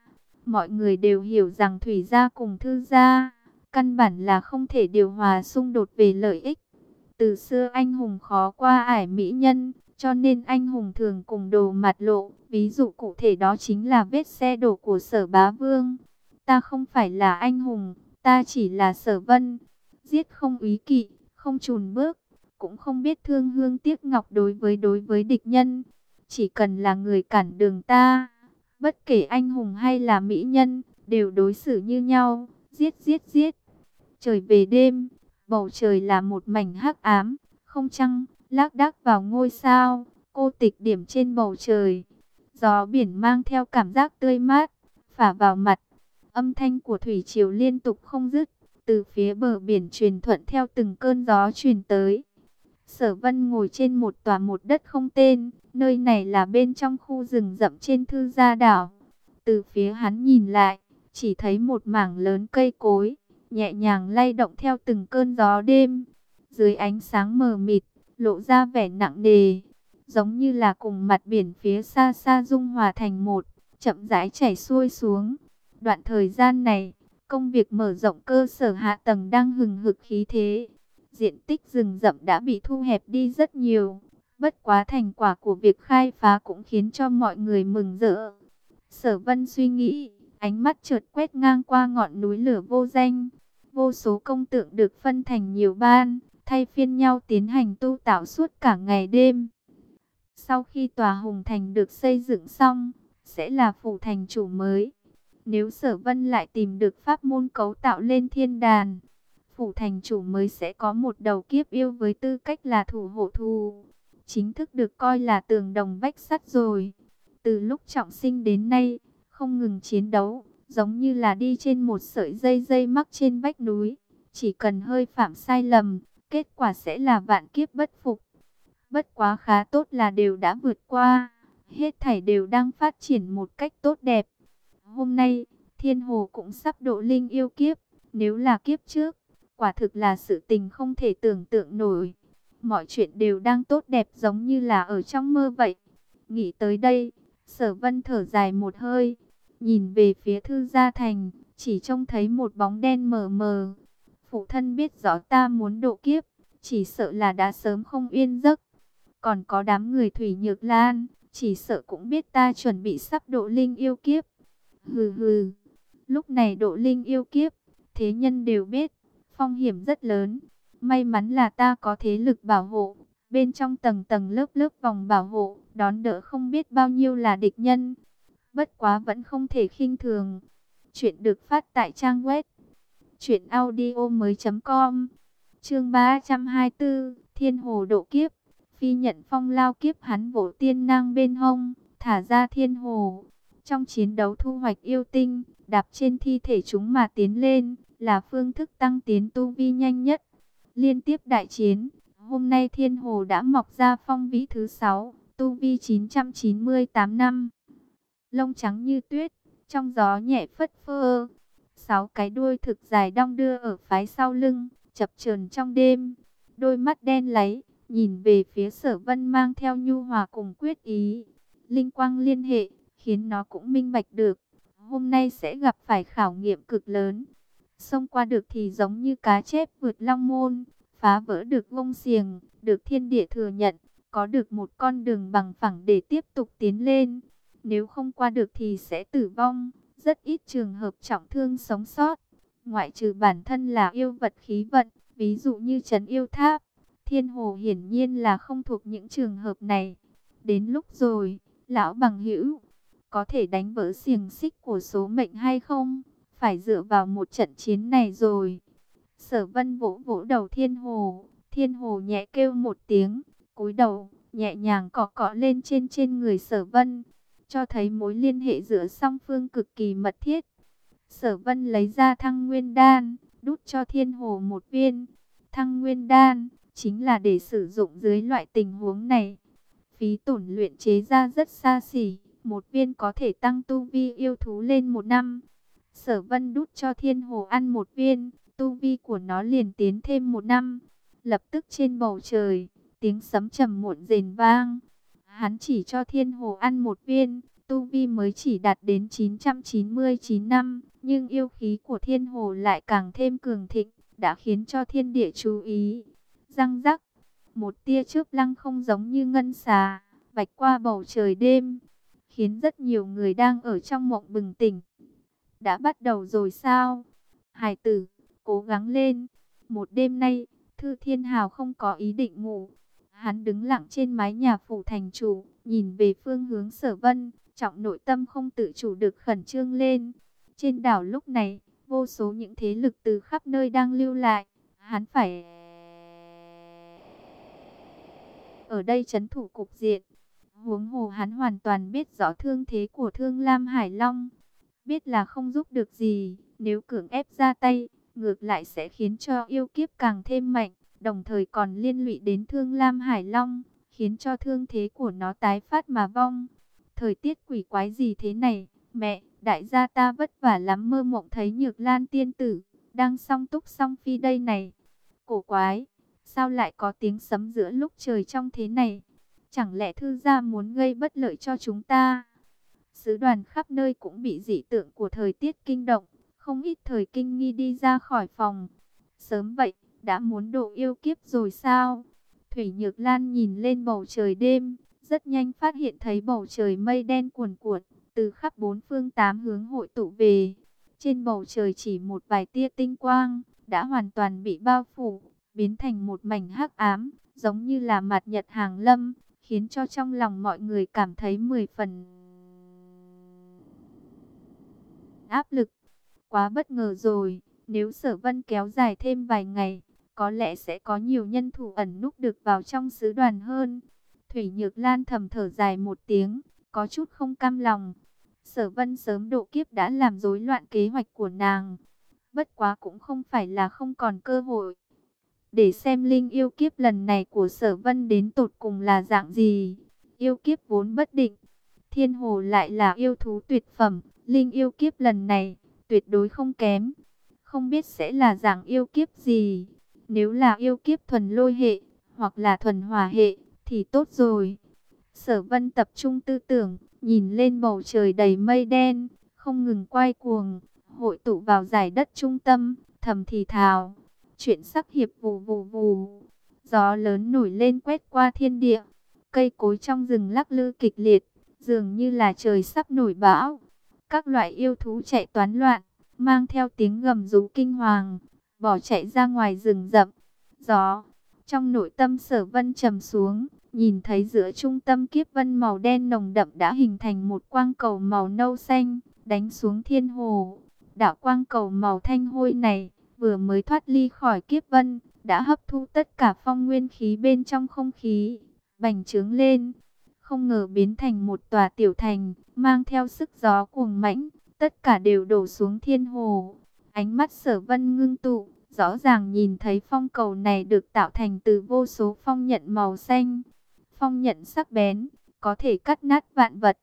Mọi người đều hiểu rằng Thủy gia cùng Thư gia, căn bản là không thể điều hòa xung đột về lợi ích. Từ xưa anh hùng khó qua ải mỹ nhân, cho nên anh hùng thường cùng đồ mặt lộ. Ví dụ cụ thể đó chính là vết xe đổ của sở bá vương. Ta không phải là anh hùng, ta chỉ là sở vân. Giết không ý kỵ, không chùn bước, cũng không biết thương hương tiếc ngọc đối với đối với địch nhân. Chỉ cần là người cản đường ta, bất kể anh hùng hay là mỹ nhân, đều đối xử như nhau, giết giết giết. Trời về đêm, bầu trời là một mảnh hắc ám, không trăng, lác đác vào ngôi sao, cô tịch điểm trên bầu trời. Gió biển mang theo cảm giác tươi mát, phả vào mặt. Âm thanh của thủy triều liên tục không dứt, từ phía bờ biển truyền thuận theo từng cơn gió truyền tới. Sở Vân ngồi trên một tòa một đất không tên, nơi này là bên trong khu rừng rậm trên thư gia đảo. Từ phía hắn nhìn lại, chỉ thấy một mảng lớn cây cối, nhẹ nhàng lay động theo từng cơn gió đêm. Dưới ánh sáng mờ mịt, lộ ra vẻ nặng nề, giống như là cùng mặt biển phía xa xa dung hòa thành một, chậm rãi chảy xuôi xuống. Đoạn thời gian này, công việc mở rộng cơ sở hạ tầng đang hừng hực khí thế. Diện tích rừng rậm đã bị thu hẹp đi rất nhiều. Bất quá thành quả của việc khai phá cũng khiến cho mọi người mừng rỡ. Sở vân suy nghĩ, ánh mắt trượt quét ngang qua ngọn núi lửa vô danh. Vô số công tượng được phân thành nhiều ban, thay phiên nhau tiến hành tu tạo suốt cả ngày đêm. Sau khi tòa hùng thành được xây dựng xong, sẽ là phủ thành chủ mới. Nếu sở vân lại tìm được pháp môn cấu tạo lên thiên đàn, phủ thành chủ mới sẽ có một đầu kiếp yêu với tư cách là thủ hộ thù. Chính thức được coi là tường đồng vách sắt rồi. Từ lúc trọng sinh đến nay, không ngừng chiến đấu, giống như là đi trên một sợi dây dây mắc trên vách núi. Chỉ cần hơi phạm sai lầm, kết quả sẽ là vạn kiếp bất phục. Bất quá khá tốt là đều đã vượt qua, hết thảy đều đang phát triển một cách tốt đẹp. Hôm nay, thiên hồ cũng sắp độ linh yêu kiếp, nếu là kiếp trước, quả thực là sự tình không thể tưởng tượng nổi. Mọi chuyện đều đang tốt đẹp giống như là ở trong mơ vậy. Nghĩ tới đây, sở vân thở dài một hơi, nhìn về phía thư gia thành, chỉ trông thấy một bóng đen mờ mờ. Phụ thân biết rõ ta muốn độ kiếp, chỉ sợ là đã sớm không yên giấc. Còn có đám người Thủy Nhược Lan, chỉ sợ cũng biết ta chuẩn bị sắp độ linh yêu kiếp. Hừ hừ, lúc này độ linh yêu kiếp, thế nhân đều biết, phong hiểm rất lớn. May mắn là ta có thế lực bảo hộ, bên trong tầng tầng lớp lớp vòng bảo hộ, đón đỡ không biết bao nhiêu là địch nhân. Bất quá vẫn không thể khinh thường. Chuyện được phát tại trang web truyệnaudiomoi.com. Chương 324, Thiên Hồ độ kiếp. Phi nhận phong lao kiếp hắn vỗ tiên nang bên hông, thả ra thiên hồ. Trong chiến đấu thu hoạch yêu tinh, đạp trên thi thể chúng mà tiến lên, là phương thức tăng tiến tu vi nhanh nhất. Liên tiếp đại chiến, hôm nay thiên hồ đã mọc ra phong vĩ thứ 6, tu vi 998 năm. Lông trắng như tuyết, trong gió nhẹ phất phơ. Sáu cái đuôi thực dài đong đưa ở phái sau lưng, chập chờn trong đêm. Đôi mắt đen lấy, nhìn về phía sở vân mang theo nhu hòa cùng quyết ý. Linh quang liên hệ, khiến nó cũng minh bạch được. Hôm nay sẽ gặp phải khảo nghiệm cực lớn. Xông qua được thì giống như cá chép vượt long môn, phá vỡ được vông xiềng, được thiên địa thừa nhận, có được một con đường bằng phẳng để tiếp tục tiến lên. Nếu không qua được thì sẽ tử vong, rất ít trường hợp trọng thương sống sót. Ngoại trừ bản thân là yêu vật khí vận, ví dụ như trấn yêu tháp, thiên hồ hiển nhiên là không thuộc những trường hợp này. Đến lúc rồi, lão bằng hữu, có thể đánh vỡ xiềng xích của số mệnh hay không? Phải dựa vào một trận chiến này rồi. Sở vân vỗ vỗ đầu thiên hồ, thiên hồ nhẹ kêu một tiếng, cúi đầu, nhẹ nhàng cọ cọ lên trên trên người sở vân, cho thấy mối liên hệ giữa song phương cực kỳ mật thiết. Sở vân lấy ra thăng nguyên đan, đút cho thiên hồ một viên. Thăng nguyên đan, chính là để sử dụng dưới loại tình huống này. Phí tổn luyện chế ra rất xa xỉ, một viên có thể tăng tu vi yêu thú lên một năm. Sở vân đút cho thiên hồ ăn một viên, tu vi của nó liền tiến thêm một năm. Lập tức trên bầu trời, tiếng sấm trầm muộn rền vang. Hắn chỉ cho thiên hồ ăn một viên, tu vi mới chỉ đạt đến 999 năm, nhưng yêu khí của thiên hồ lại càng thêm cường thịnh, đã khiến cho thiên địa chú ý. Răng rắc, Một tia chớp lăng không giống như ngân xà, vạch qua bầu trời đêm, khiến rất nhiều người đang ở trong mộng bừng tỉnh. Đã bắt đầu rồi sao? Hải tử, cố gắng lên. Một đêm nay, Thư Thiên Hào không có ý định ngủ. Hắn đứng lặng trên mái nhà phủ thành chủ, nhìn về phương hướng sở vân, trọng nội tâm không tự chủ được khẩn trương lên. Trên đảo lúc này, vô số những thế lực từ khắp nơi đang lưu lại. Hắn phải ở đây chấn thủ cục diện. Huống hồ hắn hoàn toàn biết rõ thương thế của Thương Lam Hải Long. Biết là không giúp được gì, nếu cưỡng ép ra tay, ngược lại sẽ khiến cho yêu kiếp càng thêm mạnh, đồng thời còn liên lụy đến Thương Lam Hải Long, khiến cho thương thế của nó tái phát mà vong. Thời tiết quỷ quái gì thế này, mẹ, đại gia ta vất vả lắm mơ mộng thấy Nhược Lan tiên tử, đang song túc song phi đây này. Cổ quái, sao lại có tiếng sấm giữa lúc trời trong thế này? Chẳng lẽ thư gia muốn gây bất lợi cho chúng ta? Sứ đoàn khắp nơi cũng bị dị tượng của thời tiết kinh động, không ít thời kinh nghi đi ra khỏi phòng. Sớm vậy, đã muốn độ yêu kiếp rồi sao? Thủy Nhược Lan nhìn lên bầu trời đêm, rất nhanh phát hiện thấy bầu trời mây đen cuồn cuộn, từ khắp bốn phương tám hướng hội tụ về. Trên bầu trời chỉ một vài tia tinh quang, đã hoàn toàn bị bao phủ, biến thành một mảnh hắc ám, giống như là mặt nhật hàng lâm, khiến cho trong lòng mọi người cảm thấy mười phần áp lực. Quá bất ngờ rồi, nếu sở vân kéo dài thêm vài ngày, có lẽ sẽ có nhiều nhân thủ ẩn núp được vào trong sứ đoàn hơn. Thủy Nhược Lan thầm thở dài một tiếng, có chút không cam lòng. Sở vân sớm độ kiếp đã làm rối loạn kế hoạch của nàng. Bất quá cũng không phải là không còn cơ hội. Để xem linh yêu kiếp lần này của sở vân đến tột cùng là dạng gì. Yêu kiếp vốn bất định. Thiên hồ lại là yêu thú tuyệt phẩm. Linh yêu kiếp lần này tuyệt đối không kém. Không biết sẽ là dạng yêu kiếp gì. Nếu là yêu kiếp thuần lôi hệ hoặc là thuần hỏa hệ thì tốt rồi. Sở vân tập trung tư tưởng, nhìn lên bầu trời đầy mây đen, không ngừng quay cuồng, hội tụ vào giải đất trung tâm, thầm thì thào. Chuyện sắc hiệp vù vù vù, gió lớn nổi lên quét qua thiên địa, cây cối trong rừng lắc lư kịch liệt, dường như là trời sắp nổi bão. Các loại yêu thú chạy toán loạn, mang theo tiếng gầm rú kinh hoàng, bỏ chạy ra ngoài rừng rậm. Gió, trong nội tâm sở vân trầm xuống, nhìn thấy giữa trung tâm kiếp vân màu đen nồng đậm đã hình thành một quang cầu màu nâu xanh, đánh xuống thiên hồ. Đạo quang cầu màu thanh hôi này, vừa mới thoát ly khỏi kiếp vân, đã hấp thu tất cả phong nguyên khí bên trong không khí, bành trướng lên. Không ngờ biến thành một tòa tiểu thành, mang theo sức gió cuồng mãnh, tất cả đều đổ xuống thiên hồ. Ánh mắt sở vân ngưng tụ, rõ ràng nhìn thấy phong cầu này được tạo thành từ vô số phong nhận màu xanh. Phong nhận sắc bén, có thể cắt nát vạn vật.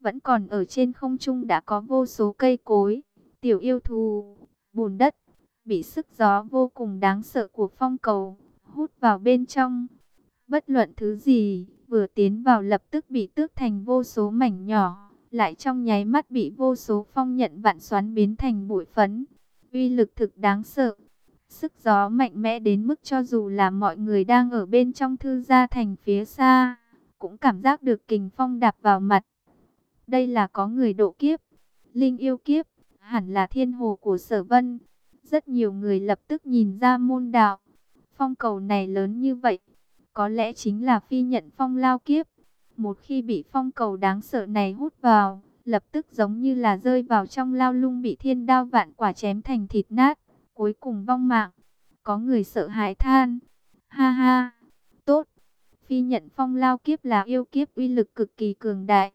Vẫn còn ở trên không trung đã có vô số cây cối, tiểu yêu thù, bùn đất, bị sức gió vô cùng đáng sợ của phong cầu, hút vào bên trong. Bất luận thứ gì, vừa tiến vào lập tức bị tước thành vô số mảnh nhỏ, lại trong nháy mắt bị vô số phong nhận vạn xoắn biến thành bụi phấn. Uy lực thực đáng sợ. Sức gió mạnh mẽ đến mức cho dù là mọi người đang ở bên trong thư gia thành phía xa, cũng cảm giác được kình phong đạp vào mặt. Đây là có người độ kiếp, linh yêu kiếp, hẳn là thiên hồ của sở vân. Rất nhiều người lập tức nhìn ra môn đạo. Phong cầu này lớn như vậy, có lẽ chính là phi nhận phong lao kiếp. Một khi bị phong cầu đáng sợ này hút vào, lập tức giống như là rơi vào trong lao lung bị thiên đao vạn quả chém thành thịt nát, cuối cùng vong mạng. Có người sợ hãi than, ha ha, tốt, phi nhận phong lao kiếp là yêu kiếp uy lực cực kỳ cường đại.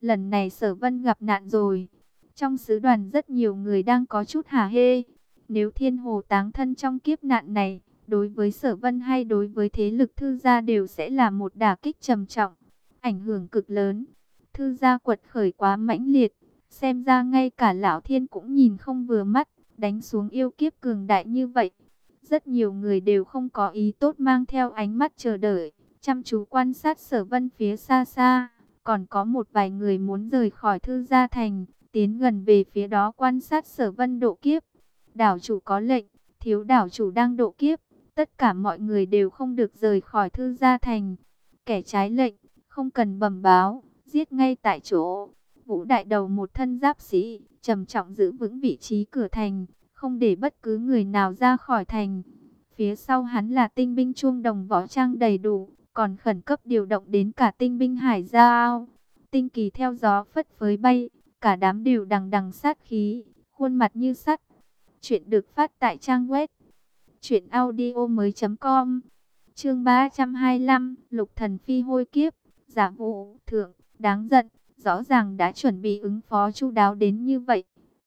Lần này sở vân gặp nạn rồi. Trong sứ đoàn rất nhiều người đang có chút hả hê. Nếu thiên hồ táng thân trong kiếp nạn này, đối với sở vân hay đối với thế lực thư gia đều sẽ là một đả kích trầm trọng, ảnh hưởng cực lớn. Thư gia quật khởi quá mãnh liệt, xem ra ngay cả lão thiên cũng nhìn không vừa mắt, đánh xuống yêu kiếp cường đại như vậy. Rất nhiều người đều không có ý tốt mang theo ánh mắt chờ đợi, chăm chú quan sát sở vân phía xa xa. Còn có một vài người muốn rời khỏi thư gia thành, tiến gần về phía đó quan sát sở vân độ kiếp. Đảo chủ có lệnh, thiếu đảo chủ đang độ kiếp, tất cả mọi người đều không được rời khỏi thư gia thành. Kẻ trái lệnh, không cần bẩm báo, giết ngay tại chỗ. Vũ đại đầu một thân giáp sĩ, trầm trọng giữ vững vị trí cửa thành, không để bất cứ người nào ra khỏi thành. Phía sau hắn là tinh binh chuông đồng võ trang đầy đủ, còn khẩn cấp điều động đến cả tinh binh hải giao. Tinh kỳ theo gió phất phới bay, cả đám đều đằng đằng sát khí, khuôn mặt như sắt. Chuyện được phát tại trang web truyệnaudiomoi.com. Chương 325, Lục Thần Phi hôi kiếp, giả vụ, thượng, đáng giận, rõ ràng đã chuẩn bị ứng phó chu đáo đến như vậy,